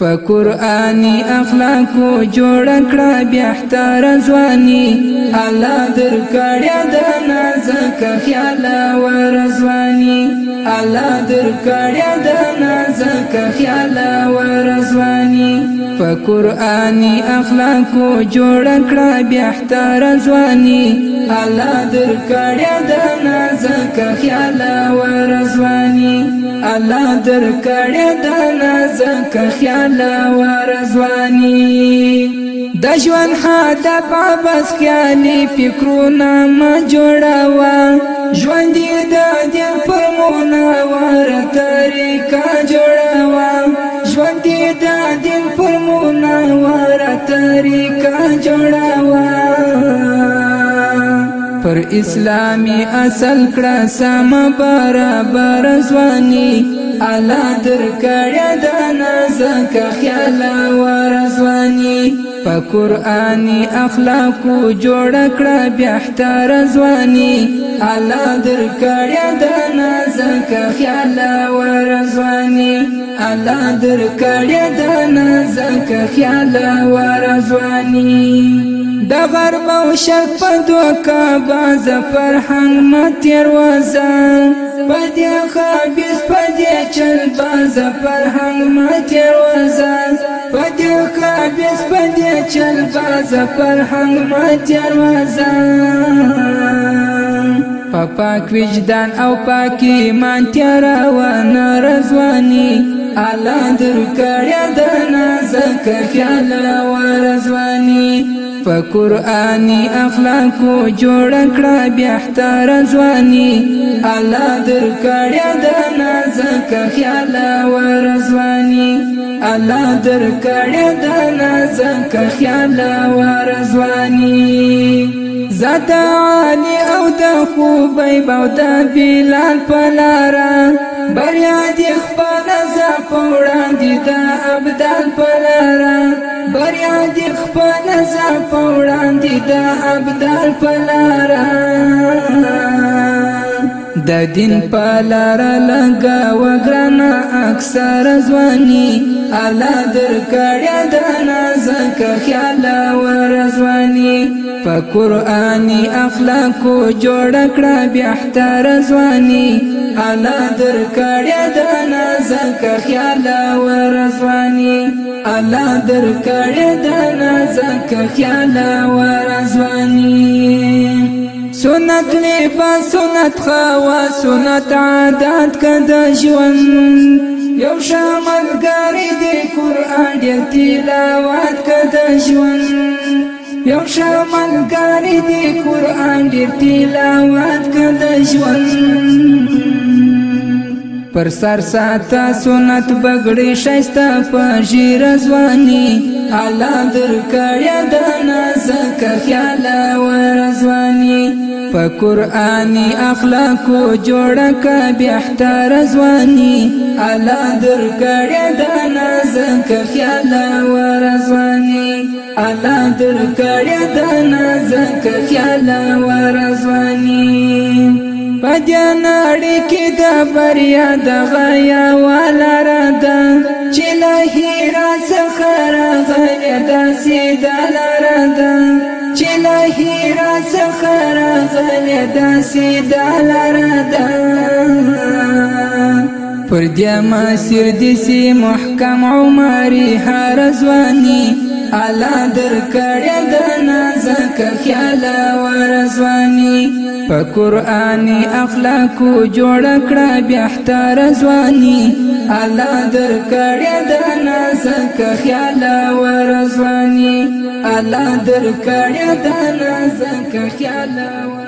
په قرآني اخلاقو جوړ کړه بیا تر ځواني الله درکړیا د نازک خیال ور ځواني الله درکړیا د نازک خیال ور ځواني په قرآني اخلاقو جوړ کړه بیا تر ځواني الله درکړیا د نازک خیال ور ځواني الله درکړیا د نازک خیال لا ورزواني د ژوند هدف بس خیالي فکرونه ما جوړاوه ژوند د دین پر مونه ور طریقه جوړاوه ژوند د دین پر مونه ور طریقه جوړاوه پر اسلامی اصل کړه سم برابر ځواني الله در کړه د نازک خیال ورزوانی په قرآنی اخلاقو جوړ کړه بیا احتار زوانی الله در کړه د نازک خیال ورزوانی الله در کړه د نازک خیال ورزوانی د غرب او شرق په دوکا باز فرهنګ متیر وزن پدې خابس پدې چل باز فرهنګ متیر وزن پدې خابس پدې چل باز فرهنګ متیر وزن په پاک وجدان او پاک ایمان تیر روانه رضوانی الله درکړیا د نازک خیال ورزوان په قرآني اخلاقو جوړ کړه بیا احتار ځواني الله درکړیا د نازک خیال ور ځواني الله درکړیا د نازک خیال ور ځواني زاد علی او د خوبی باو د بلال پلارا بریا دی خپل ز په وړاندې د ابدال پلارا بریا دی خپل ځان په وړاندې د ابدال په لارا د دین په لارا لګا وګرنا اکثر ځواني الا در کړه د نازک خیال ور ځواني په قرآني اخلاق جوړ کړه به احتر ځواني الله در کړیا د نازک خیال ورزوانی الله در کړیا د نازک خیال ورزوانی سنت لباس سنت خوا سنت عادات کده ژوند یو شاملګری دی قران دی تلاوت کده ژوند یو شاملګری دی قران دی تلاوت کده ژوند پر سر ساته سنت بغړې شایسته په ژیر ځواني الله درکړیا د نازک خیال ور ځواني په قرآني اخلاقو جوړ ک بهتر ځواني الله درکړیا د نازک خیال ور ځواني الله درکړیا د نازک خیال ور ځواني بدیا نړۍ کې د بریا د غیا والا را ده چې له هیرا څخه راغلی داسې دا لاره ده چې له هیرا څخه راغلی داسې دا لاره ده پر دې مسیر دې سي محکم عمرې هر ځواني الله در کړی د نازک خیال ورزوانی په قرآني اخلاقو جوړ کړه بهتر ځواني الله در کړی د نازک خیال ورزوانی الله در کړی د نازک خیال